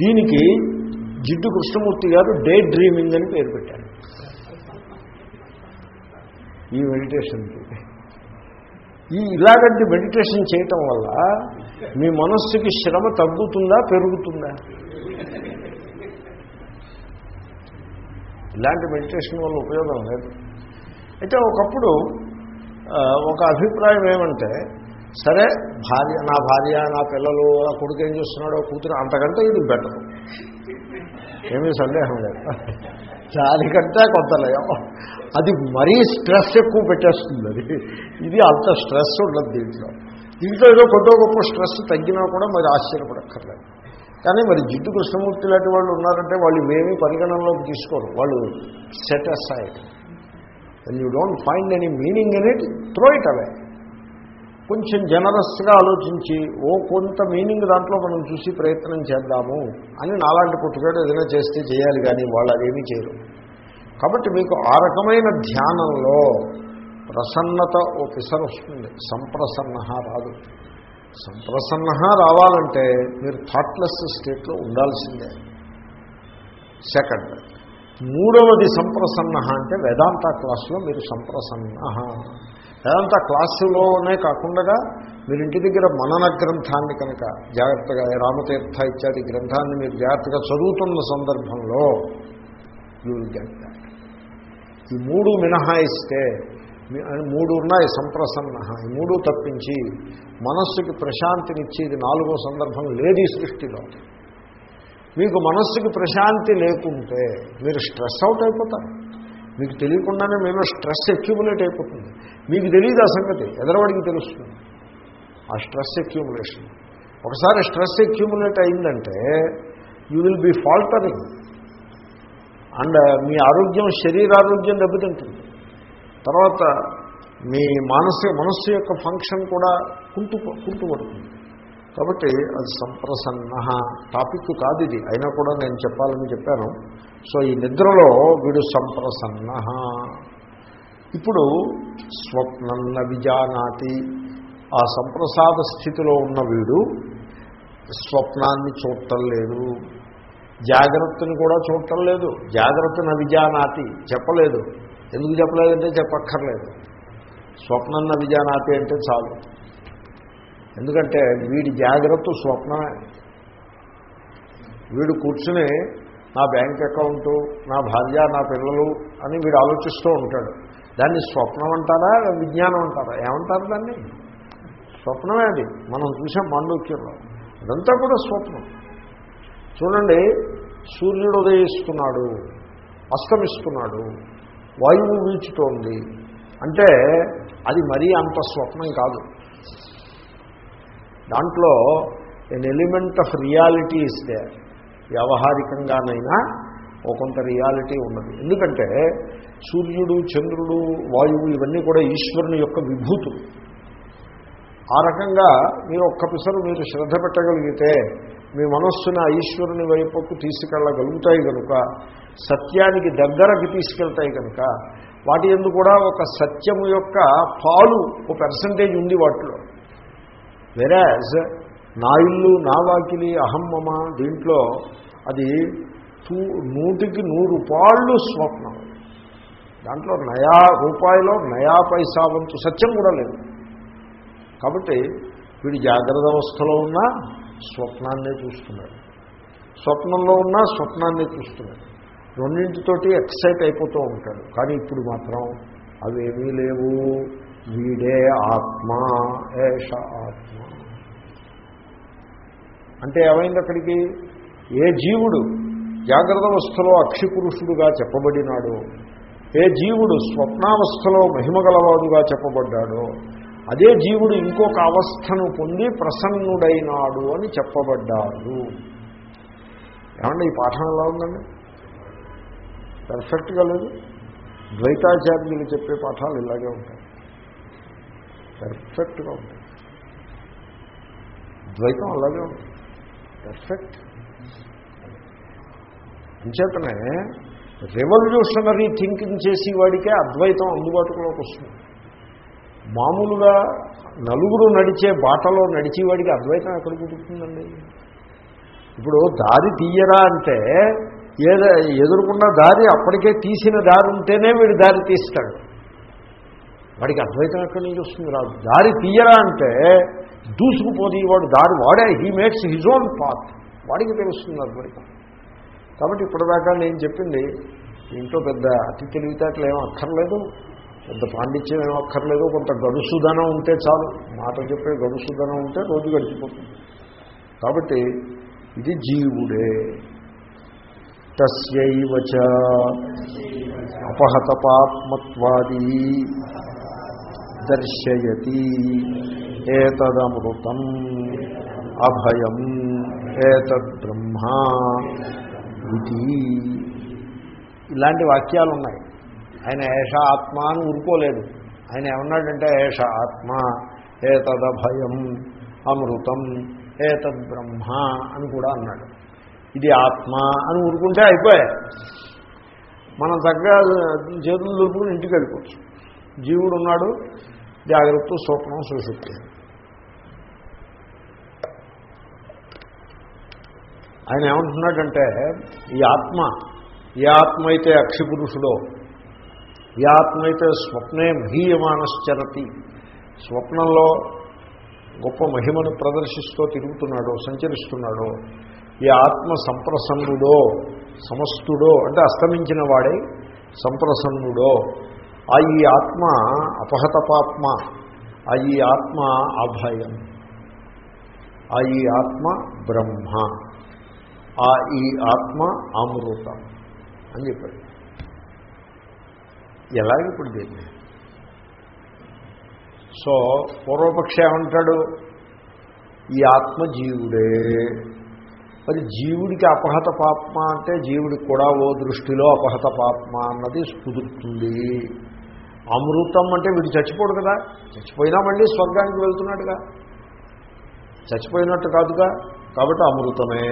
దీనికి జిడ్డు కృష్ణమూర్తి గారు day dreaming అని పేరు పెట్టారు. ఈ మెడిటేషన్కి ఈ ఇలాగంటి మెడిటేషన్ చేయటం వల్ల మీ మనస్సుకి శ్రమ తగ్గుతుందా పెరుగుతుందా? ఇలాంటి మెడిటేషన్ వల్ల ఉపయోగం లేదు. అయితే ఒకప్పుడు ఒక అభిప్రాయం ఏమంటే సరే భార్య నా భార్య నా పిల్లలు నా కొడుకు ఏం చేస్తున్నాడో కూతురు అంతకంటే ఇది బెటర్ ఏమీ సందేహం లేదు. దానికంటే కొంత లయం. అది మరీ స్ట్రెస్ ఎక్కువ పెట్టేస్తుంది అది. ఇది అంత స్ట్రెస్ ఉండదు దీంట్లో. దీంట్లో ఏదో కొద్దో గొప్ప స్ట్రెస్ తగ్గినా కూడా మరి ఆశ్చర్యపడక్కర్లేదు. కానీ మరి జిడ్డు కృష్ణమూర్తి లాంటి వాళ్ళు ఉన్నారంటే వాళ్ళు ఇవేమీ పరిగణనలోకి తీసుకోరు. వాళ్ళు set aside when you don't find any meaning in it throw it away కొంచెం జనరస్గా ఆలోచించి ఓ కొంత మీనింగ్ దాంట్లో మనం చూసి ప్రయత్నం చేద్దాము అని నాలాంటి పుట్టుగాడు ఏదైనా చేస్తే చేయాలి కానీ వాళ్ళు అదేమీ చేయరు. కాబట్టి మీకు ఆ రకమైన ధ్యానంలో ప్రసన్నత ఓ పిసర్ వస్తుంది. సంప్రసన్న రాదు. సంప్రసన్న రావాలంటే మీరు థాట్లెస్ స్టేట్లో ఉండాల్సిందే. సెకండ్ మూడవది సంప్రసన్న అంటే వేదాంత క్లాసులో మీరు సంప్రసన్న. లేదంతా క్లాసులోనే కాకుండా మీరు ఇంటి దగ్గర మనన గ్రంథాన్ని కనుక జాగ్రత్తగా రామతీర్థ ఇత్యాది గ్రంథాన్ని మీరు జాగ్రత్తగా చదువుతున్న సందర్భంలో యూ గెట్ దాట్ ఈ మూడు మినహాయిస్తే మూడు ఉన్నాయి సంప్రసన్న. ఈ మూడు తప్పించి మనస్సుకి ప్రశాంతినిచ్చేది నాలుగో సందర్భం లేదు ఈ సృష్టిలో. మీకు మనస్సుకి ప్రశాంతి లేకుంటే మీరు స్ట్రెస్ అవుట్ అయిపోతారు. మీకు తెలియకుండానే మేము స్ట్రెస్ అక్యూములేట్ అయిపోతుంది. మీకు తెలియదు ఆ సంగతి. ఎదరవాడికి తెలుస్తుంది. ఆ స్ట్రెస్ అక్యూములేషన్ ఒకసారి స్ట్రెస్ అక్యూములేట్ అయిందంటే you will be faltering. And uh, మీ ఆరోగ్యం శరీరారోగ్యం దెబ్బతింటుంది. తర్వాత మీ మానసిక మనస్సు యొక్క ఫంక్షన్ కూడా కుంటు కుంటుపడుతుంది. కాబట్టి అది సంప్రసన్న టాపిక్ కాదు ఇది. అయినా కూడా నేను చెప్పాలని చెప్పాను. సో ఈ నిద్రలో వీడు సంప్రసన్న. ఇప్పుడు స్వప్నన్న విజానాతి. ఆ సంప్రసాద స్థితిలో ఉన్న వీడు స్వప్నాన్ని చూడటం లేదు. జాగ్రత్తని కూడా చూడటం లేదు. జాగ్రత్తన విజానాతి చెప్పలేదు. ఎందుకు చెప్పలేదంటే చెప్పక్కర్లేదు. స్వప్నన్న విజానాతి అంటే చాలు. ఎందుకంటే వీడి జాగ్రత్త స్వప్నమే. వీడు కూర్చుని నా బ్యాంక్ అకౌంటు నా భార్య నా పిల్లలు అని వీడు ఆలోచిస్తూ ఉంటాడు. దాన్ని స్వప్నం అంటారా విజ్ఞానం అంటారా? ఏమంటారు దాన్ని? స్వప్నమే అది. మనం చూసాం మాండూక్యంలో. అదంతా కూడా స్వప్నం. చూడండి సూర్యుడు ఉదయిస్తున్నాడు అస్తమిస్తున్నాడు వాయువు వీచుతోంది అంటే అది మరీ అంత స్వప్నం కాదు. దాంట్లో ఎన్ ఎలిమెంట్ ఆఫ్ రియాలిటీ ఇస్తే వ్యవహారికంగానైనా ఒక కొంత రియాలిటీ ఉన్నది. ఎందుకంటే సూర్యుడు చంద్రుడు వాయువు ఇవన్నీ కూడా ఈశ్వరుని యొక్క విభూతులు. ఆ రకంగా మీరు ఒక్క పిసరు మీరు శ్రద్ధ పెట్టగలిగితే మీ మనస్సుని ఆ ఈశ్వరుని వైపుకు తీసుకెళ్ళగలుగుతాయి కనుక సత్యానికి దగ్గరకి తీసుకెళ్తాయి కనుక వాటి ఎందు కూడా ఒక సత్యము యొక్క పాలు ఒక పర్సంటేజ్ ఉంది వాటిలో. వెరాజ్ నా ఇల్లు నా వాకిలి అహమ్మమ దీంట్లో అది నూటికి నూరు పాళ్ళు స్వప్నం. దాంట్లో నయా రూపాయలో నయా పైసా వంతు సత్యం కూడా లేదు. కాబట్టి వీడు జాగ్రత్త అవస్థలో ఉన్నా స్వప్నాన్నే చూస్తున్నాడు. స్వప్నంలో ఉన్నా స్వప్నాన్నే చూస్తున్నాడు. రెండింటితోటి ఎక్సైట్ అయిపోతూ ఉంటాడు. కానీ ఇప్పుడు మాత్రం అవేమీ లేవు. వీడే ఆత్మ ఏష ఆత్మ. అంటే ఏమైంది అక్కడికి? ఏ జీవుడు జాగ్రత్త అవస్థలో అక్షిపురుషుడుగా చెప్పబడినాడు ఏ జీవుడు స్వప్నావస్థలో మహిమగలవాడుగా చెప్పబడ్డాడో అదే జీవుడు ఇంకొక అవస్థను పొంది ప్రసన్నుడైనాడు అని చెప్పబడ్డాడు. ఏమండి ఈ పాఠం ఎలా ఉందండి? పర్ఫెక్ట్గా లేదు. ద్వైతాచార్యులు చెప్పే పాఠాలు ఇలాగే ఉంటాయి. పెర్ఫెక్ట్గా ఉంటాయి ద్వైతం అలాగే ఉంటుంది. పెర్ఫెక్ట్. అంచేతనే రెవల్యూషనరీ థింకింగ్ చేసి వాడికే అద్వైతం అందుబాటులోకి వస్తుంది. మామూలుగా నలుగురు నడిచే బాటలో నడిచేవాడికి అద్వైతం ఎక్కడ కుదురుతుందండి? ఇప్పుడు దారి తీయరా అంటే ఏదో ఎదురుకున్న దారి అప్పటికే తీసిన దారి ఉంటేనే వీడు దారి తీస్తాడు. వాడికి అద్వైతం ఎక్కడి నుంచి వస్తుంది? రాదు దారి తీయరా అంటే దూసుకుపోతే వాడు దారి వాడే. He makes his own path వాడికి తెలుస్తుంది అద్వైతం. కాబట్టి ఇప్పటిదాకా నేను చెప్పింది ఇంట్లో పెద్ద అతి తెలివితేటలు ఏం అక్కర్లేదు పెద్ద పాండిత్యం ఏం అక్కర్లేదు కొంత గడుసుదనం ఉంటే చాలు. మాట చెప్పే గడుసుదనం ఉంటే రోజు గడిచిపోతుంది. కాబట్టి ఇది జీవుడే. తస్యైవచ అపహత పాత్మత్వాది దర్శయతి. ఏతదమృతం అభయం ఏతద్బ్రహ్మ ఇది. ఇలాంటి వాక్యాలు ఉన్నాయి ఆయన ఏష ఆత్మ అని ఊరుకోలేదు. ఆయన ఏమన్నాడంటే ఏష ఆత్మ ఏతదభయం అమృతం ఏతద్బ్రహ్మ అని కూడా అన్నాడు. ఇది ఆత్మ అని ఊరుకుంటే అయిపోయాయి. మనం చక్కగా చేతులు దొరుకుని ఇంటికి వెళ్ళిపోవచ్చు. జీవుడు ఉన్నాడు జాగ్రత్త స్వప్నం సుశుద్ధి ఆయన ఏమంటున్నాడంటే ఈ ఆత్మ ఏ ఆత్మ అయితే అక్షిపురుషుడో ఏ ఆత్మ అయితే స్వప్నే మహీయమానశ్చరతి స్వప్నంలో గొప్ప మహిమను ప్రదర్శిస్తూ తిరుగుతున్నాడో సంచరిస్తున్నాడో ఈ ఆత్మ సంప్రసన్నుడో సమస్తుడో అంటే అస్తమించిన వాడై సంప్రసన్నుడో ఆ ఈ ఆత్మ అపహతపాత్మ ఆ ఈ ఆత్మ అభయం ఆ ఈ ఆత్మ బ్రహ్మ ఆ ఈ ఆత్మ అమృతం అని చెప్పాడు. ఎలాగ ఇప్పుడు దీన్ని? సో పూర్వపక్ష ఏమంటాడు? ఈ ఆత్మ జీవుడే. మరి జీవుడికి అపహత పాత్మ అంటే జీవుడికి కూడా ఓ దృష్టిలో అపహత పాత్మ అన్నది స్ఫుదుతుంది అమృతం అంటే వీడు చచ్చిపోడు కదా. చచ్చిపోయినా మళ్ళీ స్వర్గానికి వెళ్తున్నాడుగా. చచ్చిపోయినట్టు కాదుగా కాబట్టి అమృతమే.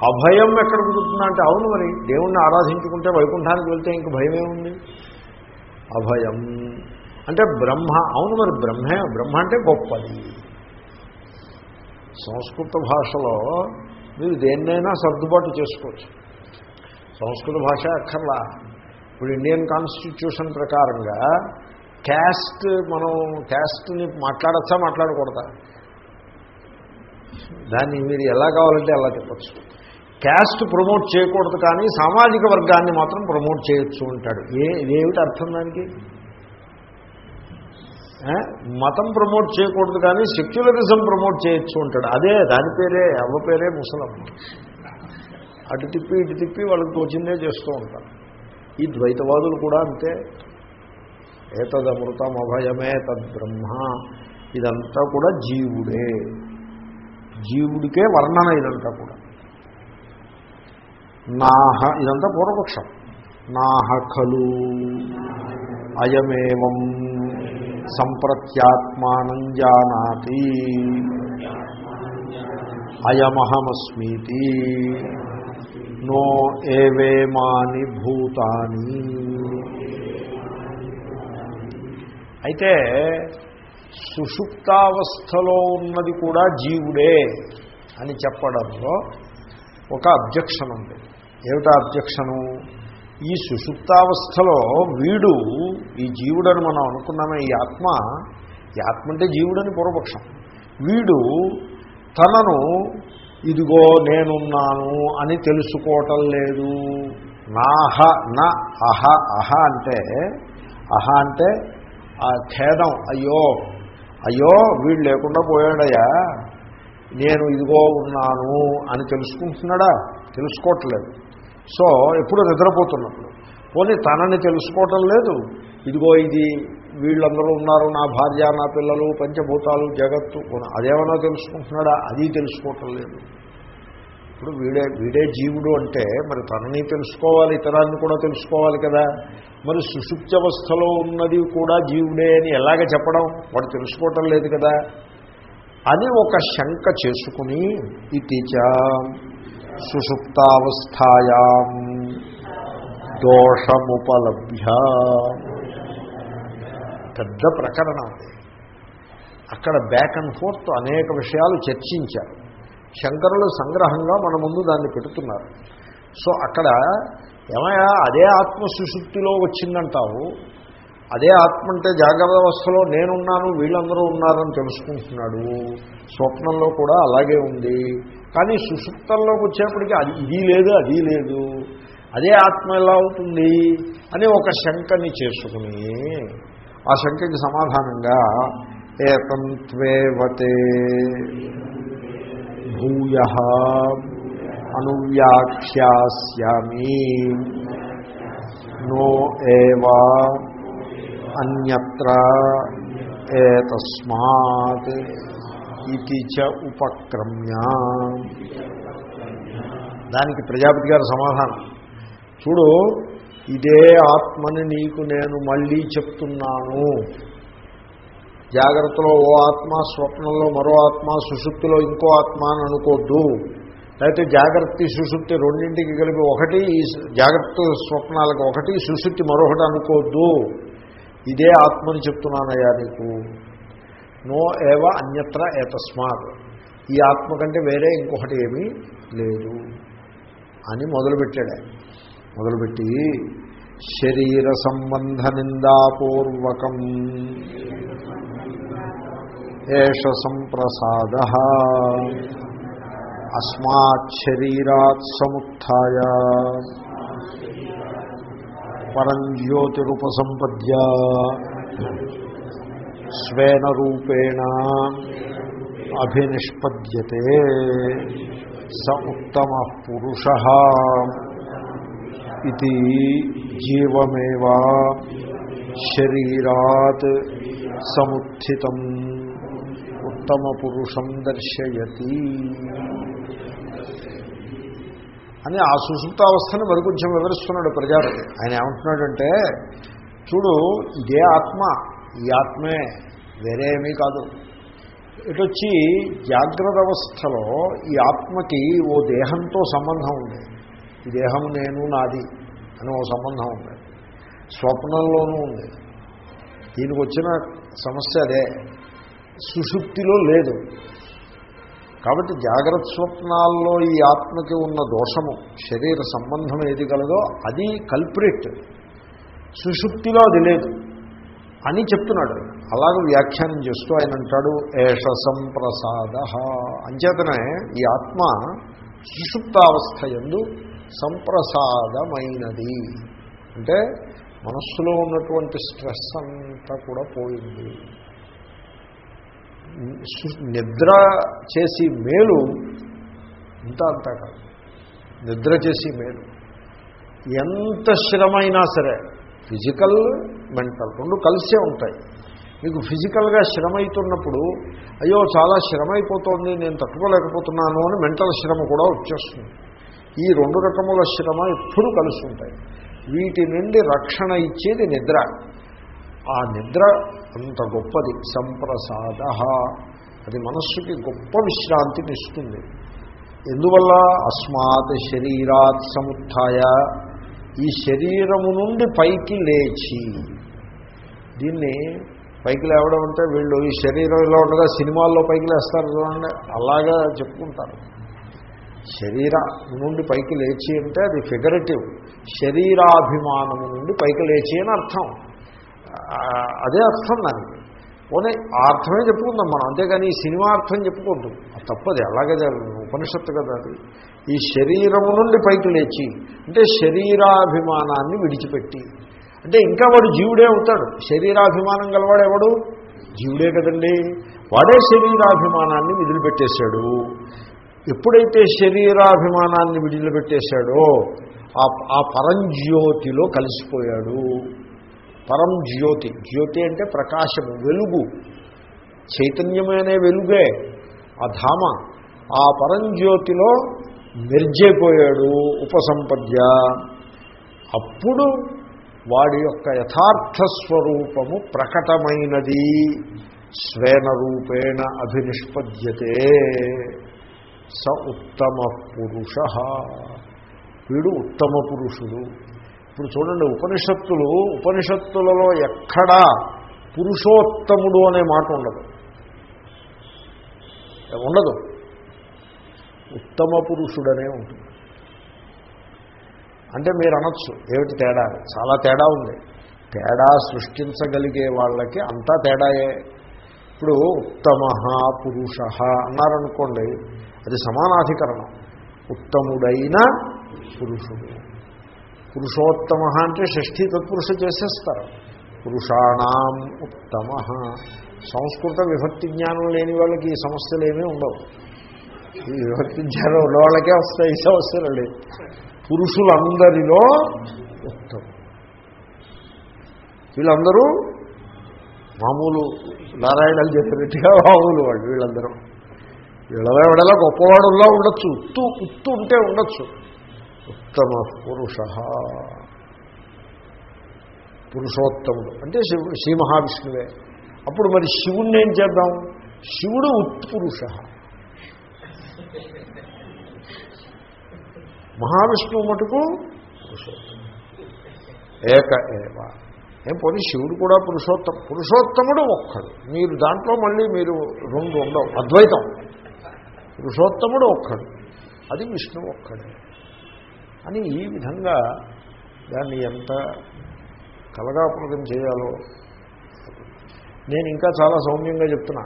అభయం ఎక్కడ కుదురుతున్నా అంటే అవును మరి దేవుణ్ణి ఆరాధించుకుంటే వైకుంఠానికి వెళ్తే ఇంక భయమే ఉంది అభయం. అంటే బ్రహ్మ అవును మరి బ్రహ్మే బ్రహ్మ అంటే గొప్పది. సంస్కృత భాషలో మీరు దేన్నైనా సర్దుబాటు చేసుకోవచ్చు. సంస్కృత భాష అక్కర్లా. ఇప్పుడు ఇండియన్ కాన్స్టిట్యూషన్ ప్రకారంగా క్యాస్ట్ మనం క్యాస్ట్ని మాట్లాడచ్చా మాట్లాడకూడదా? దాన్ని మీరు ఎలా కావాలంటే అలా చెప్పచ్చు. క్యాస్ట్ ప్రమోట్ చేయకూడదు కానీ సామాజిక వర్గాన్ని మాత్రం ప్రమోట్ చేయొచ్చు అంటాడు. ఏ ఇదేమిటి అర్థం దానికి? మతం ప్రమోట్ చేయకూడదు కానీ సెక్యులరిజం ప్రమోట్ చేయొచ్చు అంటాడు. అదే దాని పేరే అవ్వ పేరే ముసలమ్మ. అటు తిప్పి ఇటు తిప్పి వాళ్ళకి తోచిందే చేస్తూ ఉంటారు. ఈ ద్వైతవాదులు కూడా అంతే. ఏతదమృతం అభయమే తద్బ్రహ్మ. ఇదంతా కూడా జీవుడే. జీవుడికే వర్ణన ఇదంతా కూడా. నాహ ఇదంతా పూర్వపక్షం. నాహ ఖలు. అయమేవం సంప్రత్యాత్మానం జానాతి. అయమహమస్మీతి. నో ఏవేమాని భూతాని. అయితే సుషుప్తావస్థలో ఉన్నది కూడా జీవుడే అని చెప్పడంలో ఒక అబ్జెక్షన్ ఉంది. ఏమిటా అబ్జెక్షను? ఈ సుషుప్తావస్థలో వీడు ఈ జీవుడని మనం అనుకున్నామే ఈ ఆత్మ ఈ ఆత్మ అంటే జీవుడని పూర్వపక్షం. వీడు తనను ఇదిగో నేనున్నాను అని తెలుసుకోవటం లేదు. నాహ నా అహ అహ అంటే అహ అంటే ఆ ఖేదం అయ్యో అయ్యో వీడు లేకుండా పోయాడయ్యా. నేను ఇదిగో ఉన్నాను అని తెలుసుకుంటున్నాడా? తెలుసుకోవట్లేదు. సో ఎప్పుడు నిద్రపోతున్నప్పుడు. పోనీ తనని తెలుసుకోవటం లేదు. ఇదిగో ఇది వీళ్ళందరూ ఉన్నారు నా భార్య నా పిల్లలు పంచభూతాలు జగత్తు అదేమన్నా తెలుసుకుంటున్నాడా? అది తెలుసుకోవటం లేదు. ఇప్పుడు వీడే వీడే జీవుడు అంటే మరి తనని తెలుసుకోవాలి ఇతరాన్ని కూడా తెలుసుకోవాలి కదా. మరి సుషుప్త్యవస్థలో ఉన్నది కూడా జీవుడే అని ఎలాగ చెప్పడం? వాడు తెలుసుకోవటం లేదు కదా. అని ఒక శంక చేసుకుని ఇతిచ సుషుప్తావస్థాయా దోషముపలభ్య. పెద్ద ప్రకరణం అది. అక్కడ బ్యాక్ అండ్ ఫోర్త్ అనేక విషయాలు చర్చించారు. శంకరులు సంగ్రహంగా మన ముందు దాన్ని పెడుతున్నారు. సో అక్కడ ఏమయ్యా అదే ఆత్మ సుశుక్తిలో వచ్చిందంటావు? అదే ఆత్మ అంటే జాగ్రత్త అవస్థలో నేనున్నాను వీళ్ళందరూ ఉన్నారని తెలుసుకుంటున్నాడు. స్వప్నంలో కూడా అలాగే ఉంది. కానీ సుషుప్తంలోకి వచ్చేప్పటికి అది ఇది లేదు అది లేదు. అదే ఆత్మ ఎలా అవుతుంది? అని ఒక శంకని చేసుకుని ఆ శంకకి సమాధానంగా ఏతంత్వేవతే భూయ అనువ్యాఖ్యాస్యామి నో ఏవా అన్యత్ర ఏతస్మాత్ ఇది చ ఉపక్రమ్య. దానికి ప్రజాపతి గారి సమాధానం. చూడు ఇదే ఆత్మని నీకు నేను మళ్ళీ చెప్తున్నాను. జాగ్రత్తలో ఓ ఆత్మ స్వప్నంలో మరో ఆత్మ సుషుప్తిలో ఇంకో ఆత్మ అని అనుకోద్దు. లేకపోతే జాగ్రత్త సుషుప్తి రెండింటికి కలిపి ఒకటి ఈ జాగ్రత్త స్వప్నాలకు ఒకటి సుషుప్తి మరొకటి అనుకోద్దు. ఇదే ఆత్మని చెప్తున్నానయ్యా నీకు. నో ఏవ అన్యత్ర ఏతస్మాత్. ఈ ఆత్మ కంటే వేరే ఇంకొకటి ఏమీ లేదు అని మొదలుపెట్టాడు మొదలుపెట్టి శరీర సంబంధ నిందాపూర్వకం. ఏష సంప్రసాద. అస్మాత్ శరీరాత్ సముత్య పరంజ్యోతిరుపసంపద్య స్వేన రూపేణ అభినిష్పద్యతే. స ఉత్తమ పురుష. ఇది జీవమేవా శరీరాత్ సముత్థితం ఉత్తమ పురుషం దర్శయతి అని ఆ సుశుప్తావస్థని మరి కొంచెం వివరిస్తున్నాడు ప్రజాపతి. ఆయన ఏమంటున్నాడంటే చూడు ఇదే ఆత్మ ఈ ఆత్మే వేరే ఏమీ కాదు. ఇటొచ్చి జాగ్రత్త అవస్థలో ఈ ఆత్మకి ఓ దేహంతో సంబంధం ఉంది. ఈ దేహం నేను నాది అని ఓ సంబంధం ఉంది. స్వప్నంలోనూ ఉంది. దీనికి వచ్చిన సమస్య అదే. సుషుప్తిలో లేదు. కాబట్టి జాగ్రత్త స్వప్నాల్లో ఈ ఆత్మకి ఉన్న దోషము శరీర సంబంధం ఏది కలదో అది కల్ప్రిట్ సుషుప్తిలో అది లేదు అని చెప్తున్నాడు. అలాగే వ్యాఖ్యానం చేస్తూ ఆయన అంటాడు ఏష సంప్రసాద. అంచేతనే ఈ ఆత్మ సుషుప్తావస్థ ఎందు సంప్రసాదమైనది. అంటే మనస్సులో ఉన్నటువంటి స్ట్రెస్ అంతా కూడా పోయింది. నిద్ర చేసి మేలు ఇంత అంతా కాదు. నిద్ర చేసి మేలు. ఎంత శ్రమైనా సరే ఫిజికల్ మెంటల్ రెండు కలిసే ఉంటాయి. మీకు ఫిజికల్గా శ్రమ అవుతున్నప్పుడు అయ్యో చాలా శ్రమ అయిపోతుంది నేను తట్టుకోలేకపోతున్నాను అని మెంటల్ శ్రమ కూడా వచ్చేస్తుంది. ఈ రెండు రకముల శ్రమ ఎప్పుడూ కలిసి ఉంటాయి. వీటి నుండి రక్షణ ఇచ్చేది నిద్ర. ఆ నిద్ర అంత గొప్పది. సంప్రసాద. అది మనస్సుకి గొప్ప విశ్రాంతిని ఇస్తుంది. ఎందువల్ల? అస్మాత్ శరీరాత్ సముత్య ఈ శరీరము నుండి పైకి లేచి దీన్ని పైకి లేవడం అంటే వీళ్ళు ఈ శరీరం ఇలా ఉండగా సినిమాల్లో పైకి లేస్తారు చూడండి. అలాగా చెప్పుకుంటారు. శరీర నుండి పైకి లేచి అంటే అది ఫిగరేటివ్. శరీరాభిమానము నుండి పైకి లేచి అని అర్థం. అదే అర్థం దానికి. పోనీ ఆ అర్థమే చెప్పుకుందాం మనం. అంతేగాని ఈ సినిమా అర్థం చెప్పుకోద్దు తప్పది. అలాగే ఉపనిషత్తు కదా అది. ఈ శరీరము నుండి పైకి లేచి అంటే శరీరాభిమానాన్ని విడిచిపెట్టి. అంటే ఇంకా వాడు జీవుడే అవుతాడు. శరీరాభిమానం గలవాడు ఎవడు? జీవుడే కదండి. వాడే శరీరాభిమానాన్ని విదిలిపెట్టేశాడు. ఎప్పుడైతే శరీరాభిమానాన్ని విడిచిపెట్టేశాడో ఆ పరంజ్యోతిలో కలిసిపోయాడు. పరం జ్యోతి. జ్యోతి అంటే ప్రకాశము వెలుగు. చైతన్యమైన వెలుగే. ఆ ధామ. ఆ పరంజ్యోతిలో మెర్జైపోయాడు ఉపసంపద్య. అప్పుడు వాడి యొక్క యథార్థ స్వరూపము ప్రకటమైనది. స్వేన రూపేణ అభినిష్పద్యతే. స ఉత్తమ పురుష. వీడు ఉత్తమ పురుషుడు. ఇప్పుడు చూడండి ఉపనిషత్తులు ఉపనిషత్తులలో ఎక్కడా పురుషోత్తముడు అనే మాట ఉండదు. ఉండదు. ఉత్తమ పురుషుడనే ఉంటుంది. అంటే మీరు అనొచ్చు ఏమిటి తేడా? చాలా తేడా ఉంది. తేడా సృష్టించగలిగే వాళ్ళకి అంతా తేడాయే. ఇప్పుడు ఉత్తమ పురుష అన్నారనుకోండి అది సమానాధికరణం. ఉత్తముడైన పురుషుడు. పురుషోత్తమ అంటే షష్ఠీ తత్పురుష చేసేస్తారు. పురుషాణం ఉత్తమ. సంస్కృత విభక్తి జ్ఞానం లేని వాళ్ళకి ఈ సమస్యలు ఏమీ ఉండవు. ఈ విభక్తి జ్ఞానం ఉన్న వాళ్ళకే వస్తాయి ఈ సమస్యలు లేవు. పురుషులందరిలో ఉత్తమం. వీళ్ళందరూ మామూలు నారాయణలు చెప్పినట్టుగా మామూలు వాళ్ళు వీళ్ళందరూ. వీళ్ళలో ఎవడలా గొప్పవాడులా ఉండొచ్చు. ఉత్తు ఉత్తు ఉంటే ఉండొచ్చు. ఉత్తమ పురుష. పురుషోత్తముడు. అంటే శివు శ్రీ మహావిష్ణువే. అప్పుడు మరి శివుణ్ణి ఏం చేద్దాం? శివుడు ఉత్పురుష మహావిష్ణువు మటుకు ఏక ఏవ. ఏం పోనీ శివుడు కూడా పురుషోత్తమ పురుషోత్తముడు ఒక్కడు. మీరు దాంట్లో మళ్ళీ మీరు రెండు ఉండవు. అద్వైతం. పురుషోత్తముడు ఒక్కడు అది విష్ణువు ఒక్కడే. అని ఈ విధంగా దాన్ని ఎంత కలగాపులకం చేయాలో నేను ఇంకా చాలా సౌమ్యంగా చెప్తున్నా.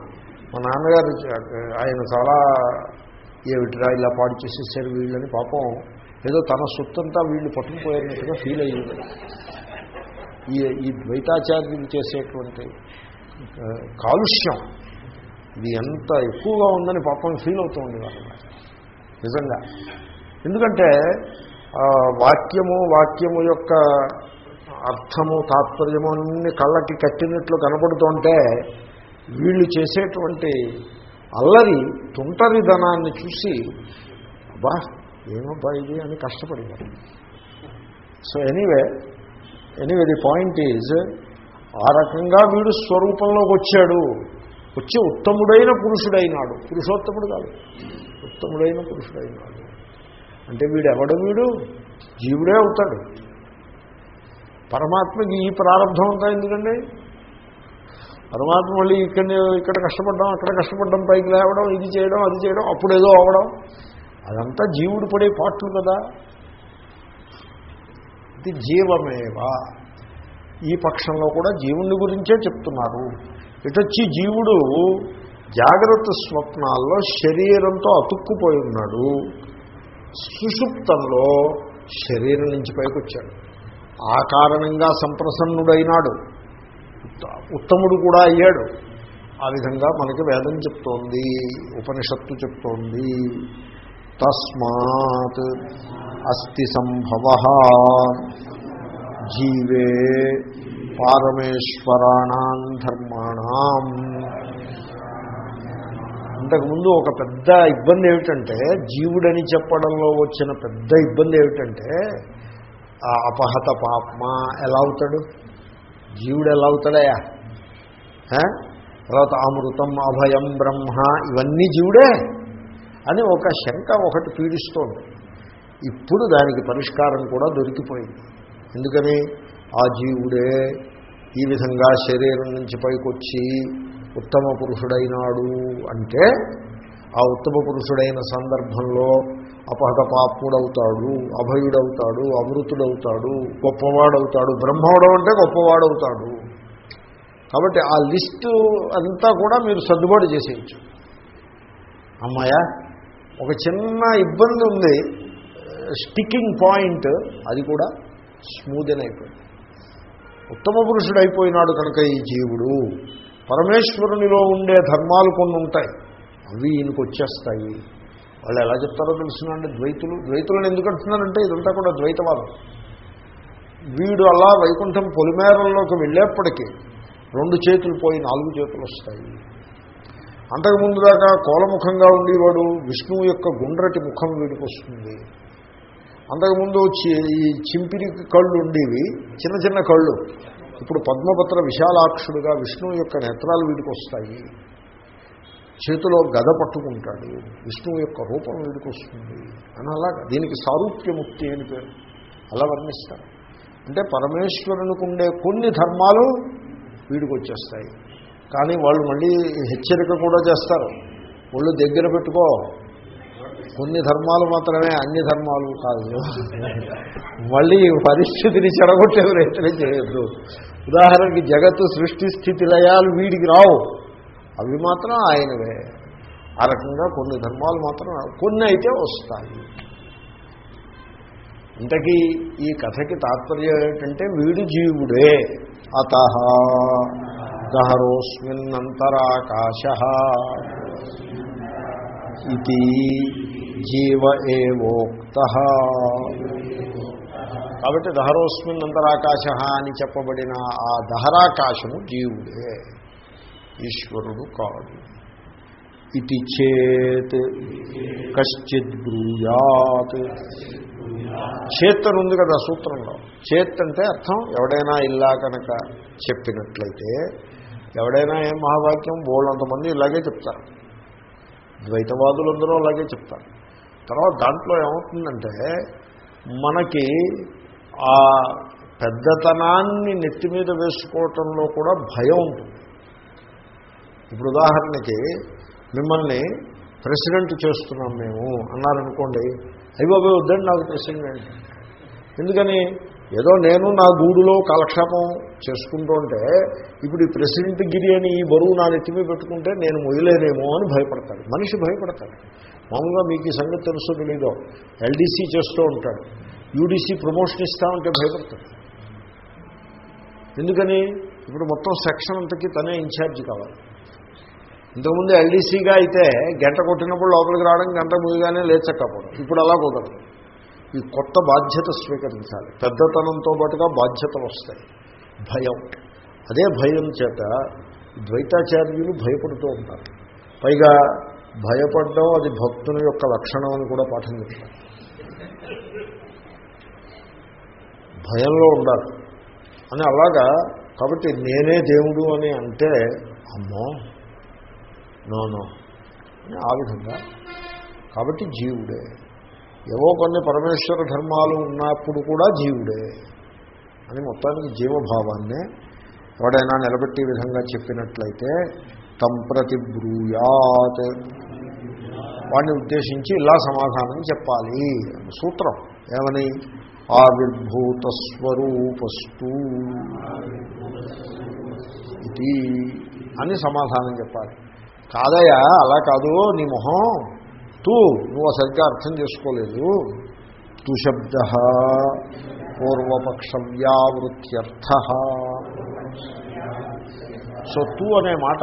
మా నాన్నగారు ఆయన చాలా ఏమిటిరా ఇలా పాడు చేసేసారు వీళ్ళని పాపం ఏదో తన సొత్తంతా వీళ్ళు పట్టుకుపోయినట్టుగా ఫీల్ అయ్యింది ఈ ఈ ద్వైతాచార్యులు చేసేటువంటి కాలుష్యం ఇది ఎంత ఎక్కువగా ఉందని పాపం ఫీల్ అవుతూ ఉండేవారు. నిజంగా. ఎందుకంటే వాక్యము వాక్యము యొక్క అర్థము తాత్పర్యము అన్ని కళ్ళకి కట్టినట్లు కనపడుతుంటే వీళ్ళు చేసేటువంటి అల్లరి తుంటరిధనాన్ని చూసి అబ్బా ఏమబ్బా ఇది? అని కష్టపడేవారు. So anyway anyway the point is ఆ రకంగా వీడు స్వరూపంలోకి వచ్చాడు. వచ్చి ఉత్తముడైన పురుషుడైనాడు. పురుషోత్తముడు కాదు. ఉత్తముడైన పురుషుడైనాడు. అంటే వీడు ఎవడు వీడు? జీవుడే అవుతాడు. పరమాత్మకి ఈ ప్రారంభం అంతా ఎందుకండి? పరమాత్మ మళ్ళీ ఇక్కడ ఇక్కడ కష్టపడ్డం అక్కడ కష్టపడ్డం పైకి లేవడం ఇది చేయడం అది చేయడం అప్పుడు ఏదో అవ్వడం అదంతా జీవుడు పడే పాటలు కదా. ఇది జీవమేవా. ఈ పక్షంలో కూడా జీవుని గురించే చెప్తున్నారు. ఇటొచ్చి జీవుడు జాగ్రత్త స్వప్నాల్లో శరీరంతో అతుక్కుపోయి ఉన్నాడు. సుషుప్తంలో శరీరం నుంచి పైకి వచ్చాడు ఆ కారణంగా సంప్రసన్నుడైనాడు. ఉత్తముడు కూడా అయ్యాడు. ఆ విధంగా మనకి వేదం చెప్తోంది ఉపనిషత్తు చెప్తోంది. తస్మాత్ అస్థి సంభవ జీవే పారమేశ్వరాణం ధర్మాణం. అంతకుముందు ఒక పెద్ద ఇబ్బంది ఏమిటంటే జీవుడని చెప్పడంలో వచ్చిన పెద్ద ఇబ్బంది ఏమిటంటే ఆ అపహత పాపమ ఎలా అవుతాడు? జీవుడు ఎలా అవుతాడయా తర్వాత అమృతం అభయం బ్రహ్మ ఇవన్నీ జీవుడే అని ఒక శంక ఒకటి పీడిస్తోంది. ఇప్పుడు దానికి పరిష్కారం కూడా దొరికిపోయింది. ఎందుకని? ఆ జీవుడే ఈ విధంగా శరీరం నుంచి పైకొచ్చి ఉత్తమ పురుషుడైనాడు అంటే ఆ ఉత్తమ పురుషుడైన సందర్భంలో అపహత పాపుడవుతాడు అభయుడవుతాడు అమృతుడవుతాడు గొప్పవాడవుతాడు బ్రహ్మవుడు అంటే గొప్పవాడవుతాడు. కాబట్టి ఆ లిస్టు అంతా కూడా మీరు సర్దుబాటు చేసేయచ్చు. అమ్మాయ ఒక చిన్న ఇబ్బంది ఉంది స్టిక్కింగ్ పాయింట్ అది కూడా స్మూద్ అయిపోయింది. ఉత్తమ పురుషుడు అయిపోయినాడు కనుక ఈ జీవుడు. పరమేశ్వరునిలో ఉండే ధర్మాలు కొన్ని ఉంటాయి అవి ఈయనకు వచ్చేస్తాయి వాళ్ళు ఎలా చెప్తారో తెలుసునండి. ద్వైతులు ద్వైతులను ఎందుకు అంటున్నారంటే ఇదంతా కూడా ద్వైతవాదం. వీడు అలా వైకుంఠం పొలిమేరల్లోకి వెళ్ళేప్పటికీ రెండు చేతులు పోయి నాలుగు చేతులు వస్తాయి. అంతకుముందు దాకా కోలముఖంగా ఉండేవాడు విష్ణువు యొక్క గుండ్రటి ముఖం వీడికి వస్తుంది. అంతకుముందు ఈ చింపిరి కళ్ళు ఉండేవి చిన్న చిన్న కళ్ళు. ఇప్పుడు పద్మపత్ర విశాలాక్షుడుగా విష్ణువు యొక్క నేత్రాలు వీడికి వస్తాయి. చేతిలో గద పట్టుకుంటాడు విష్ణువు యొక్క రూపం వీడికి వస్తుంది. అని అలాగా దీనికి సారూప్యముక్తి అని పేరు. అలా వర్ణిస్తారు. అంటే పరమేశ్వరునికి ఉండే కొన్ని ధర్మాలు వీడికి వచ్చేస్తాయి. కానీ వాళ్ళు మళ్ళీ హెచ్చరిక కూడా చేస్తారు. ఒళ్ళు దగ్గర పెట్టుకో కొన్ని ధర్మాలు మాత్రమే అన్ని ధర్మాలు కాదు. మళ్ళీ పరిస్థితిని చెడగొట్టే ప్రయత్నం చేయొద్దు. ఉదాహరణకి జగత్తు సృష్టి స్థితి లయాలు వీడికి రావు. అవి మాత్రం ఆయనవే. ఆ రకంగా కొన్ని ధర్మాలు మాత్రం కొన్ని అయితే వస్తాయి. ఇంతకీ ఈ కథకి తాత్పర్యం ఏమిటంటే వీడు జీవుడే. అత గహరోస్మిన్నంతరాకాశ. ఇది జీవ ఏవోక్త. కాబట్టి దహరోస్మిన్ అంతరాకాశ అని చెప్పబడిన ఆ దహరాకాశము జీవుడే ఈశ్వరుడు కాదు ఇది చేత్ కశ్చిత్ బ్రూయాత్. చేత్ అని ఉంది కదా సూత్రంలో. చేత్ అంటే అర్థం ఎవడైనా ఇలా కనుక చెప్పినట్లయితే ఎవడైనా ఏం మహావాక్యం బోళ్ళంతమంది ఇలాగే చెప్తారు. ద్వైతవాదులందరూ అలాగే చెప్తారు. తర్వాత దాంట్లో ఏమవుతుందంటే మనకి ఆ పెద్దతనాన్ని నెత్తి మీద వేసుకోవటంలో కూడా భయం ఉంటుంది. ఇప్పుడు ఉదాహరణకి మిమ్మల్ని ప్రెసిడెంట్ చేస్తున్నాం మేము అన్నారనుకోండి అయ్యబాబు వద్దండి నాకు ప్రెసిడెంట్. ఎందుకని? ఏదో నేను నా గూడులో కాలక్షేపం చేసుకుంటూ ఉంటే ఇప్పుడు ఈ ప్రెసిడెంట్ గిరి అని ఈ బరువు నా నెత్తిమీ పెట్టుకుంటే నేను మొయ్యలేనేమో అని భయపడతాడు. మనిషి భయపడతాడు. మామూలుగా మీకు ఈ సంగతి తెలుసు తెలీదో? ఎల్డీసీ చేస్తూ ఉంటాడు. యూడీసీ ప్రమోషన్ ఇస్తామంటే భయపడతాడు. ఎందుకని? ఇప్పుడు మొత్తం సెక్షన్ అంతకీ తనే ఇన్ఛార్జ్ కావాలి. ఇంతకుముందు ఎల్డీసీగా అయితే గంట కొట్టినప్పుడు లోపలికి రావడం గంట ముందుగానే లేచకపోవడం. ఇప్పుడు అలా కుదరదు. ఈ కొత్త బాధ్యత స్వీకరించాలి. పెద్దతనంతో పాటుగా బాధ్యతలు వస్తాయి. భయం. అదే భయం చేత ద్వైతాచార్యులు భయపడుతూ ఉంటారు. పైగా భయపడడం అది భక్తుని యొక్క లక్షణం అని కూడా పాఠం చెప్తారు. భయంలో ఉండాలి. అని అలాగా కాబట్టి నేనే దేవుడు అని అంటే అమ్మో నోనో అని ఆ విధంగా. కాబట్టి జీవుడే. ఏవో కొన్ని పరమేశ్వర ధర్మాలు ఉన్నప్పుడు కూడా జీవుడే అని మొత్తానికి జీవభావాన్నే ఎవడైనా నిలబెట్టే విధంగా చెప్పినట్లయితే తం ప్రతి బ్రూయాత్. వాడిని ఉద్దేశించి ఇలా సమాధానం చెప్పాలి సూత్రం. ఏమని? ఆవిర్భూత స్వరూపస్తు ఇది అని సమాధానం చెప్పాలి. కాదయా అలా కాదు నీ మొహం తూ నువ్వు సరిగ్గా అర్థం చేసుకోలేదు. తు శబ్ద పూర్వపక్ష వ్యావృత్యర్థ సో తూ అనే మాట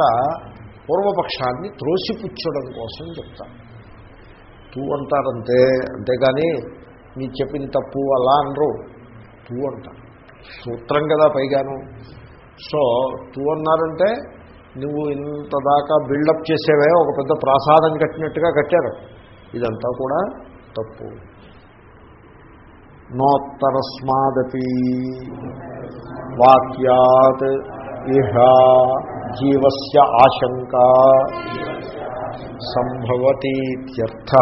పూర్వపక్షాన్ని త్రోసిపుచ్చడం కోసం చెప్తాను తూ అంటారంతే అంతేగాని నీ చెప్పిన తప్పు అలా అనరు. తూ అంటారు సూత్రం కదా పైగాను. సో తూ అన్నారంటే నువ్వు ఇంత దాకా బిల్డప్ చేసేవే ఒక పెద్ద ప్రాసాదం కట్టినట్టుగా కట్టారు. ఇదంతా కూడా తప్పు. నోత్తరస్మాదపి వాక్యాత్ ఇహ జీవస్య ఆశంక సంభవతీత్యర్థ.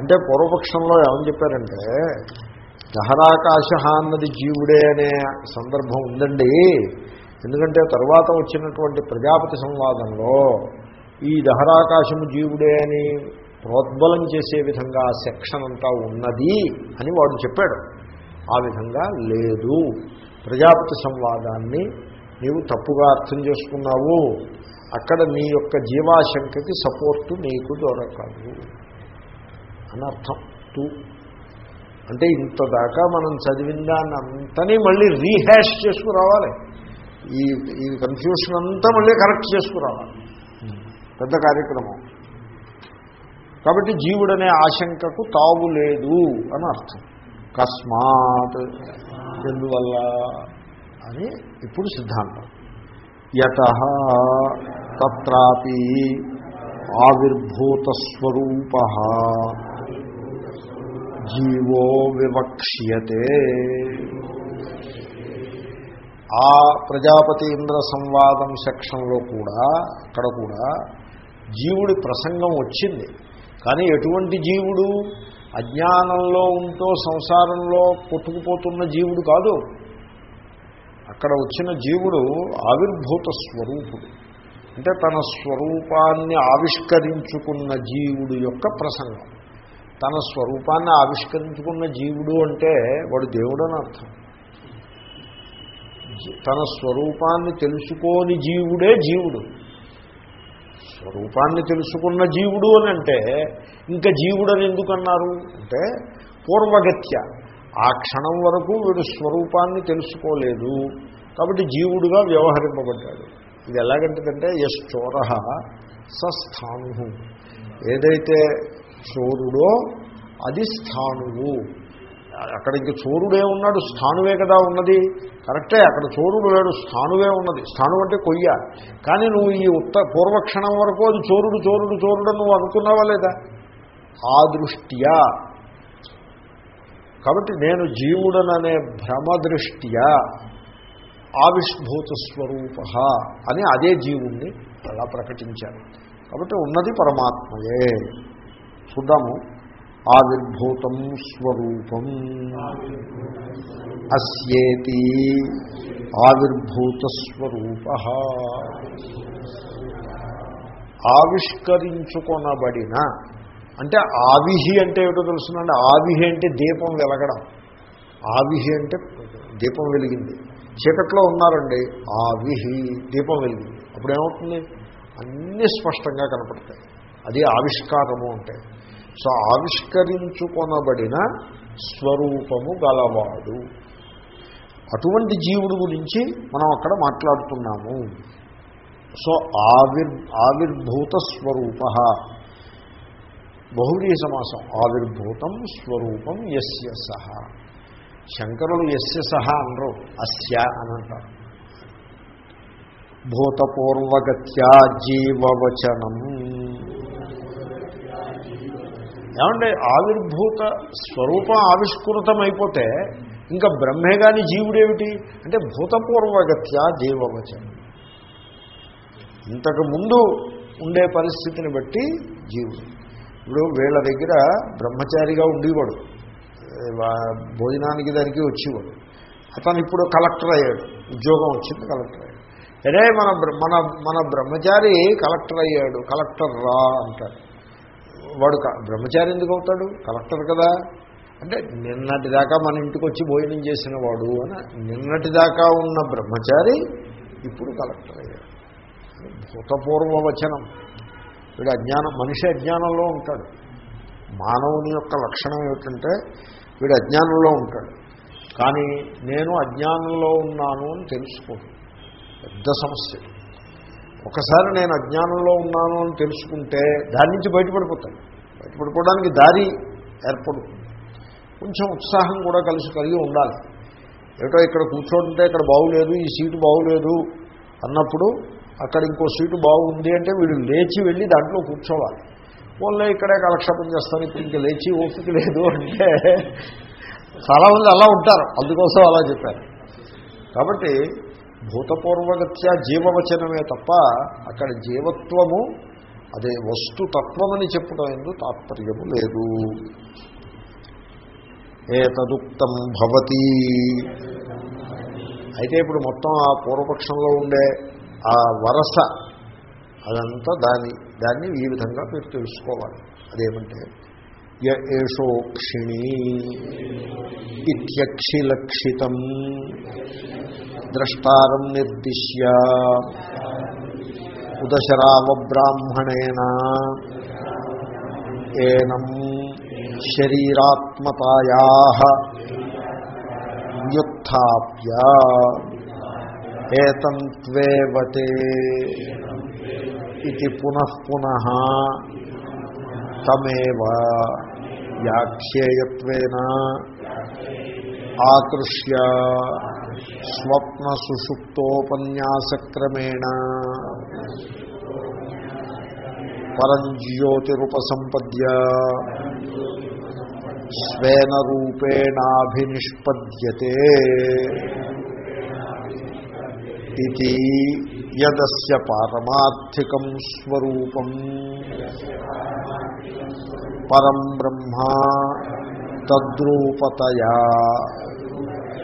అంటే పూర్వపక్షంలో ఏమని చెప్పారంటే దహరాకాశ అన్నది జీవుడే అనే సందర్భం ఉందండి. ఎందుకంటే తర్వాత వచ్చినటువంటి ప్రజాపతి సంవాదంలో ఈ దహరాకాశము జీవుడే అని ప్రోద్బలం చేసే విధంగా సెక్షన్ అంతా ఉన్నది అని వాడు చెప్పాడు. ఆ విధంగా లేదు. ప్రజాపతి సంవాదాన్ని నీవు తప్పుగా అర్థం చేసుకున్నావు. అక్కడ నీ యొక్క జీవాశంకకి సపోర్టు నీకు దొరకదు అని అర్థం. టూ అంటే ఇంతదాకా మనం చదివిన దాన్ని అంతని మళ్ళీ రీహ్యాష్ చేసుకురావాలి. ఈ ఈ కన్ఫ్యూషన్ అంతా మళ్ళీ కరెక్ట్ చేసుకురావాలి. పెద్ద కార్యక్రమం. కాబట్టి జీవుడనే ఆశంకకు తావు లేదు అని అర్థం. కస్మాత్ ఎందువల్ల అని ఇప్పుడు సిద్ధాంతం. యత తత్రాపి ఆవిర్భూతస్వరూప జీవో వివక్ష్యతే. ఆ ప్రజాపతి ఇంద్ర సంవాదం సెక్షన్లో కూడా అక్కడ కూడా జీవుడి ప్రసంగం వచ్చింది. కానీ ఎటువంటి జీవుడు అజ్ఞానంలో ఉంటూ సంసారంలో కొట్టుకుపోతున్న జీవుడు కాదు. అక్కడ వచ్చిన జీవుడు ఆవిర్భూత స్వరూపుడు. అంటే తన స్వరూపాన్ని ఆవిష్కరించుకున్న జీవుడు యొక్క ప్రసంగం. తన స్వరూపాన్ని ఆవిష్కరించుకున్న జీవుడు అంటే వాడు దేవుడు అని అర్థం. తన స్వరూపాన్ని తెలుసుకోని జీవుడే జీవుడు. స్వరూపాన్ని తెలుసుకున్న జీవుడు అని అంటే ఇంకా జీవుడని ఎందుకన్నారు? అంటే పూర్వగత్య. ఆ క్షణం వరకు వీడు స్వరూపాన్ని తెలుసుకోలేదు. కాబట్టి జీవుడుగా వ్యవహరింపబడ్డాడు. ఇది ఎలాగంటదంటే ఎస్ చోర సస్థాను. ఏదైతే చోరుడో అది స్థానువు. అక్కడ ఇంక చోరుడే ఉన్నాడు స్థానువే కదా ఉన్నది. కరెక్టే అక్కడ చోరుడు లేడు స్థానువే ఉన్నది. స్థానం అంటే కొయ్య. కానీ నువ్వు ఈ ఉత్త పూర్వక్షణం వరకు అది చోరుడు చోరుడు చోరుడు నువ్వు అనుకున్నావా లేదా? ఆ దృష్ట్యా. కాబట్టి నేను జీవుడననే భ్రమ దృష్ట్యా ఆవిష్భూత స్వరూప అని అదే జీవుణ్ణి అలా ప్రకటించారు. కాబట్టి ఉన్నది పరమాత్మయే. చూద్దాము. ఆవిర్భూతం స్వరూపం. అస్యేతి ఆవిర్భూతస్వరూప. ఆవిష్కరించుకొనబడిన అంటే ఆవిహి అంటే ఏమిటో తెలుస్తుందండి ఆవిహి అంటే దీపం వెలగడం. ఆవిహి అంటే దీపం వెలిగింది. చీకట్లో ఉన్నారండి. ఆవిహి దీపం వెలిగింది. అప్పుడు ఏమవుతుంది అన్నీ స్పష్టంగా కనపడతాయి. అది ఆవిష్కారము అంటే. సో ఆవిష్కరించుకొనబడిన స్వరూపము గలవాడు. అటువంటి జీవుడు గురించి మనం అక్కడ మాట్లాడుతున్నాము. సో ఆవిర్ ఆవిర్భూత స్వరూప. బహువ్రీహి సమాసం ఆవిర్భూతం స్వరూపం యస్య సహ. శంకరులు యస్య సహ అనరు అస్య అని అంటారు. భూతపూర్వగత్యా జీవవచనం ఏమంటే ఆవిర్భూత స్వరూపం ఆవిష్కృతమైపోతే ఇంకా బ్రహ్మే కానీ జీవుడేమిటి? అంటే భూతపూర్వగత్యా జీవవచనం ఇంతకు ముందు ఉండే పరిస్థితిని బట్టి జీవుడు. ఇప్పుడు వీళ్ళ దగ్గర బ్రహ్మచారిగా ఉండేవాడు. భోజనానికి దానికి వచ్చేవాడు. అతను ఇప్పుడు కలెక్టర్ అయ్యాడు. ఉద్యోగం వచ్చింది కలెక్టర్ అయ్యాడు. అరే మన మన మన బ్రహ్మచారి కలెక్టర్ అయ్యాడు. కలెక్టర్ రా అంటాడు. వాడు క- బ్రహ్మచారి ఎందుకు అవుతాడు? కలెక్టర్ కదా. అంటే నిన్నటి దాకా మన ఇంటికి వచ్చి భోజనం చేసిన వాడు అని నిన్నటి దాకా ఉన్న బ్రహ్మచారి ఇప్పుడు కలెక్టర్ అయ్యాడు. భూతపూర్వ వచనం. వీడు అజ్ఞానం మనిషి అజ్ఞానంలో ఉంటాడు. మానవుని యొక్క లక్షణం ఏమిటంటే వీడు అజ్ఞానంలో ఉంటాడు. కానీ నేను అజ్ఞానంలో ఉన్నాను అని తెలుసుకో పెద్ద సమస్య. ఒకసారి నేను అజ్ఞానంలో ఉన్నాను అని తెలుసుకుంటే దాని నుంచి బయటపడిపోతాను. బయటపడిపోవడానికి దారి ఏర్పడుతుంది కొంచెం ఉత్సాహం కూడా కలిసి కలిగి ఉండాలి. ఏటో ఇక్కడ కూర్చోంటే ఇక్కడ బాగులేదు ఈ సీటు బాగులేదు అన్నప్పుడు అక్కడ ఇంకో సీటు బాగుంది అంటే వీడు లేచి వెళ్ళి దాంట్లో కూర్చోవాలి. పోన్లే ఇక్కడే కాలక్షేపం చేస్తాను ఇప్పుడు ఇంకా లేచి ఓపిక లేదు అంటే చాలామంది అలా ఉంటారు. అందుకోసం అలా చెప్పారు. కాబట్టి భూతపూర్వగత్యా జీవవచనమే తప్ప అక్కడ జీవత్వము అదే వస్తుతత్వమని చెప్పడం ఎందు తాత్పర్యము లేదు. ఏతదుక్తం భవతి. అయితే ఇప్పుడు మొత్తం ఆ పూర్వపక్షంలో ఉండే ఆ వరస అదంతా దాని దాన్ని ఈ విధంగా మీరు తెలుసుకోవాలి. అదేమంటే య ఏషోక్షిణి ఇత్యక్షిలక్షితం ద్రష్టారం నిర్దిశ్య ఉదశరావబ్రాహ్మణేన ఏనం శరీరాత్మతాయా వ్యుత్థాప్య ఏతంత్వేవతే ఇది పునః పునః తమేవ వ్యాఖ్యేయత్వేన ఆకృష్య స్వప్న సుషుప్తోపన్యాసక్రమేణ పరంజ్యోతిరుపసంపద్య స్వేన రూపేణాభినిష్పద్యతే ఇది యదస్య పారమార్థికం స్వరూపం పరం బ్రహ్మ తద్రూపతయా.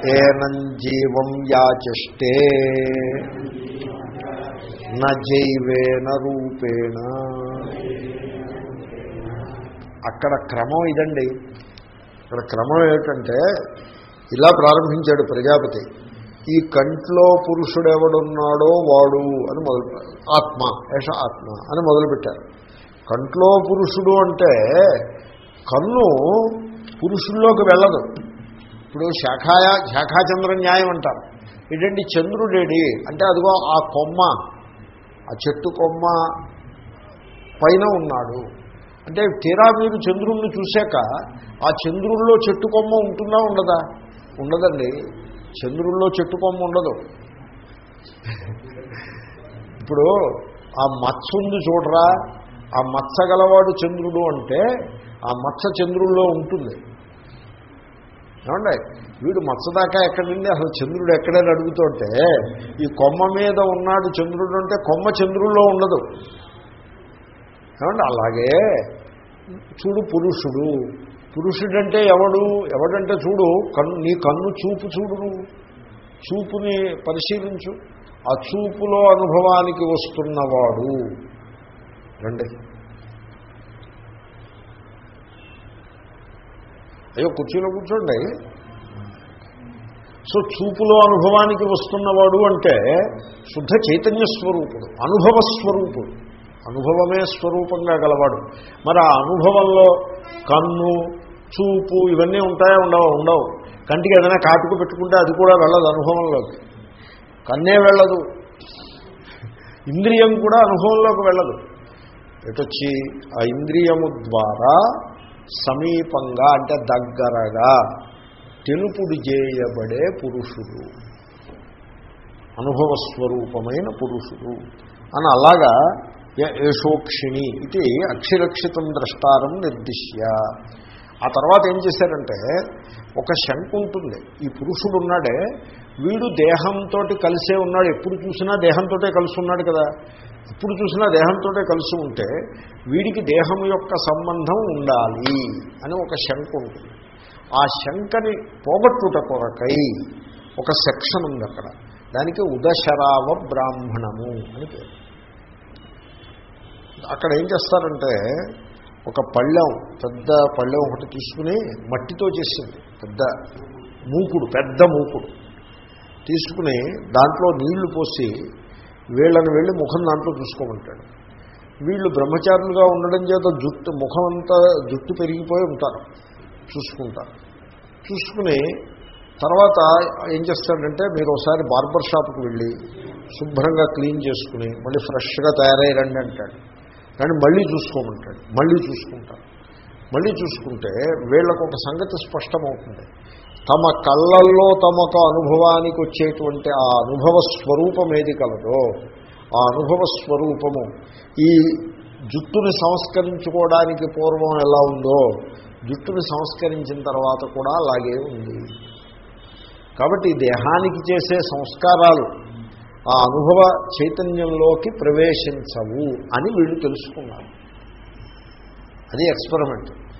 ఏనం జీవం యాచిష్టే. నజైవేన రూపేణ. అక్కడ క్రమం ఇదండి. ఇక్కడ క్రమం ఏమిటంటే ఇలా ప్రారంభించాడు ప్రజాపతి. ఈ కంట్లో పురుషుడెవడున్నాడో వాడు అని మొదలు ఆత్మ ఏష ఆత్మ అని మొదలుపెట్టారు. కంట్లో పురుషుడు అంటే కన్ను పురుషుల్లోకి వెళ్ళదు. ఇప్పుడు శాఖాయ శాఖాచంద్ర న్యాయం అంటారు. ఏంటంటే చంద్రుడేడి? అంటే అదిగో ఆ కొమ్మ ఆ చెట్టు కొమ్మ పైన ఉన్నాడు. అంటే తీరా మీరు చంద్రుణ్ణి చూశాక ఆ చంద్రుల్లో చెట్టు కొమ్మ ఉంటుందా ఉండదా? ఉండదండి. చంద్రుల్లో చెట్టు కొమ్మ ఉండదు. ఇప్పుడు ఆ మచ్చ ఉంది చూడరా? ఆ మచ్చ గలవాడు చంద్రుడు అంటే ఆ మచ్చ చంద్రుల్లో ఉంటుంది. ఏమండి? వీడు మచ్చదాకా ఎక్కడండి అసలు చంద్రుడు ఎక్కడైనా అడుగుతుంటే ఈ కొమ్మ మీద ఉన్నాడు చంద్రుడు అంటే కొమ్మ చంద్రుల్లో ఉండదు. ఏమండి? అలాగే చూడు పురుషుడు. పురుషుడంటే ఎవడు? ఎవడంటే చూడు కన్ను నీ కన్ను చూపు చూడు నువ్వు. చూపుని పరిశీలించు. ఆ చూపులో అనుభవానికి వస్తున్నవాడు. రండి. అయ్యో కుర్చీలో కూర్చోండి. సో చూపులో అనుభవానికి వస్తున్నవాడు అంటే శుద్ధ చైతన్య స్వరూపుడు అనుభవ స్వరూపుడు అనుభవమే స్వరూపంగా గలవాడు. మరి ఆ అనుభవంలో కన్ను చూపు ఇవన్నీ ఉంటాయా ఉండవు? ఉండవు. కంటికి ఏదైనా కాటుకు పెట్టుకుంటే అది కూడా వెళ్ళదు అనుభవంలోకి. కన్నే వెళ్ళదు. ఇంద్రియం కూడా అనుభవంలోకి వెళ్ళదు. ఎటొచ్చి? ఆ ఇంద్రియము ద్వారా సమీపంగా అంటే దగ్గరగా తెలుపుడు చేయబడే పురుషుడు. అనుభవ స్వరూపమైన పురుషుడు. అని అలాగా ఏషోక్షిణి ఇది అక్షిరక్షితం ద్రష్టారం నిర్దిశ్య. ఆ తర్వాత ఏం చేశారంటే ఒక శంకు ఉంటుంది. ఈ పురుషుడు ఉన్నాడే. వీడు దేహంతో కలిసే ఉన్నాడు. ఎప్పుడు చూసినా దేహంతో కలిసి ఉన్నాడు కదా. ఎప్పుడు చూసినా దేహంతో కలిసి ఉంటే వీడికి దేహం యొక్క సంబంధం ఉండాలి అని ఒక శంక ఉంటుంది. ఆ శంకని పోగొట్టుట కొరకై ఒక సెక్షన్ ఉంది అక్కడ. దానికి ఉదశరావ బ్రాహ్మణము అని పేరు. అక్కడ ఏం చేస్తారంటే ఒక పళ్ళెం పెద్ద పళ్ళెం ఒకటి తీసుకుని మట్టితో చేసింది. పెద్ద మూకుడు పెద్ద మూకుడు. తీసుకుని దాంట్లో నీళ్ళు పోసి వీళ్ళని వెళ్ళి ముఖం దాంట్లో చూసుకోమంటాడు. వీళ్ళు బ్రహ్మచారులుగా ఉండడం చేత జుట్టు ముఖం అంతా జుట్టు పెరిగిపోయి ఉంటారు. చూసుకుంటారు చూసుకుని తర్వాత ఏం చేస్తాడంటే మీరు ఒకసారి బార్బర్ షాప్కి వెళ్ళి శుభ్రంగా క్లీన్ చేసుకుని మళ్ళీ ఫ్రెష్గా తయారై రండి అంటాడు. కానీ మళ్ళీ చూసుకోమంటాడు. మళ్ళీ చూసుకుంటారు మళ్ళీ చూసుకుంటే వీళ్ళకు ఒక సంగతి స్పష్టమవుతుంది. తమ కళ్ళల్లో తమకు అనుభవానికి వచ్చేటువంటి ఆ అనుభవ స్వరూపం ఏది కలదో ఆ అనుభవ స్వరూపము ఈ జుట్టుని సంస్కరించుకోవడానికి పూర్వం ఎలా ఉందో జుట్టుని సంస్కరించిన తర్వాత కూడా అలాగే ఉంది. కాబట్టి దేహానికి చేసే సంస్కారాలు ఆ అనుభవ చైతన్యంలోకి ప్రవేశించవు అని వీళ్ళు తెలుసుకున్నారు. అది ఎక్స్పెరిమెంట్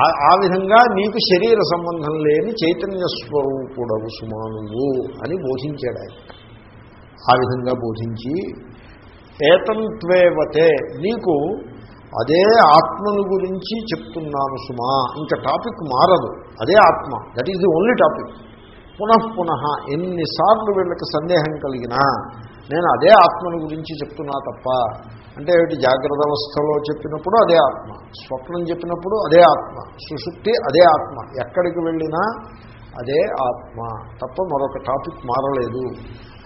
ఆ విధంగా నీకు శరీర సంబంధం లేని చైతన్య స్వరూపుడవు సుమానువు అని బోధించాడు ఆయన. ఆ విధంగా బోధించి ఏతంత్వేవతే నీకు అదే ఆత్మను గురించి చెప్తున్నాను సుమా. ఇంకా టాపిక్ మారదు. అదే ఆత్మ. That is the only topic పునః పునః ఎన్నిసార్లు వీళ్ళకి సందేహం కలిగినా నేను అదే ఆత్మను గురించి చెప్తున్నా తప్ప అంటే ఏమిటి? జాగ్రత్త అవస్థలో చెప్పినప్పుడు అదే ఆత్మ స్వప్నం చెప్పినప్పుడు అదే ఆత్మ సుశుక్తి అదే ఆత్మ ఎక్కడికి వెళ్ళినా అదే ఆత్మ తప్ప మరొక టాపిక్ మారలేదు.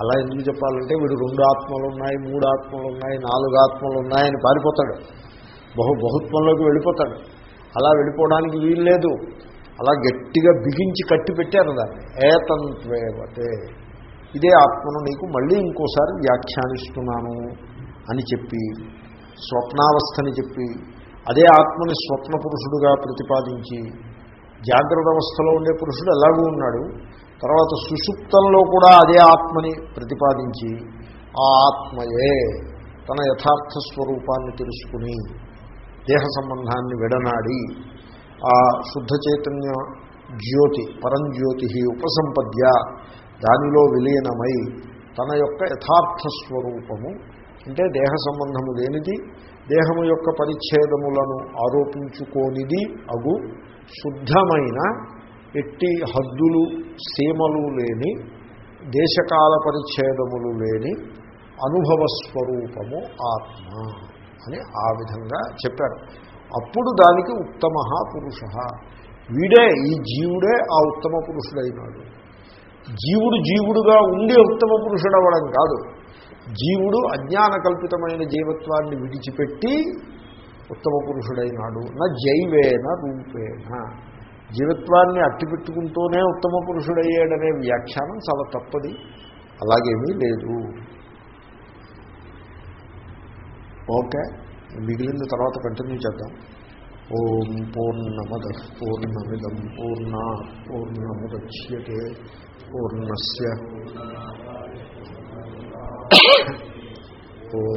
అలా ఎందుకు చెప్పాలంటే వీడు రెండు ఆత్మలు ఉన్నాయి మూడు ఆత్మలు ఉన్నాయి నాలుగు ఆత్మలు ఉన్నాయని పారిపోతాడు. బహు బహుత్వంలోకి వెళ్ళిపోతాడు. అలా వెళ్ళిపోవడానికి వీలు లేదు. అలా గట్టిగా బిగించి కట్టి పెట్టారు దాన్ని. ఏతంత్వేవతే ఇదే ఆత్మను నీకు మళ్ళీ ఇంకోసారి వ్యాఖ్యానిస్తున్నాను అని చెప్పి స్వప్నావస్థని చెప్పి అదే ఆత్మని స్వప్న పురుషుడుగా ప్రతిపాదించి జాగ్రత్త అవస్థలో ఉండే పురుషుడు ఎలాగూ ఉన్నాడు. తర్వాత సుషుప్తంలో కూడా అదే ఆత్మని ప్రతిపాదించి ఆ ఆత్మయే తన యథార్థ స్వరూపాన్ని తెలుసుకుని దేహ సంబంధాన్ని విడనాడి ఆ శుద్ధ చైతన్య జ్యోతి పరంజ్యోతి ఉపసంపద్య దానిలో విలీనమై తన యొక్క యథార్థ స్వరూపము అంటే దేహ సంబంధము లేనిది దేహము యొక్క పరిచ్ఛేదములను ఆరోపించుకోనిది అగు శుద్ధమైన ఎట్టి హద్దులు సీమలు లేని దేశకాల పరిచ్ఛేదములు లేని అనుభవ స్వరూపము ఆత్మ అని ఆ విధంగా చెప్పారు. అప్పుడు దానికి ఉత్తమ పురుష. వీడే ఈ జీవుడే ఆ ఉత్తమ పురుషుడైనాడు. జీవుడు జీవుడుగా ఉండి ఉత్తమ పురుషుడు అవ్వడం కాదు. జీవుడు అజ్ఞాన కల్పితమైన జీవత్వాన్ని విడిచిపెట్టి ఉత్తమ పురుషుడైనాడు. నా జైవేన రూపేణ. జీవత్వాన్ని అట్టిపెట్టుకుంటూనే ఉత్తమ పురుషుడయ్యాడనే వ్యాఖ్యానం చాలా తప్పది. అలాగేమీ లేదు. ఓకే. మిగిలిన తర్వాత కంటిన్యూ చేద్దాం ఓం పూర్ణమద పూర్ణమిదం పూర్ణ పూర్ణముద్యతే పూర్ణస్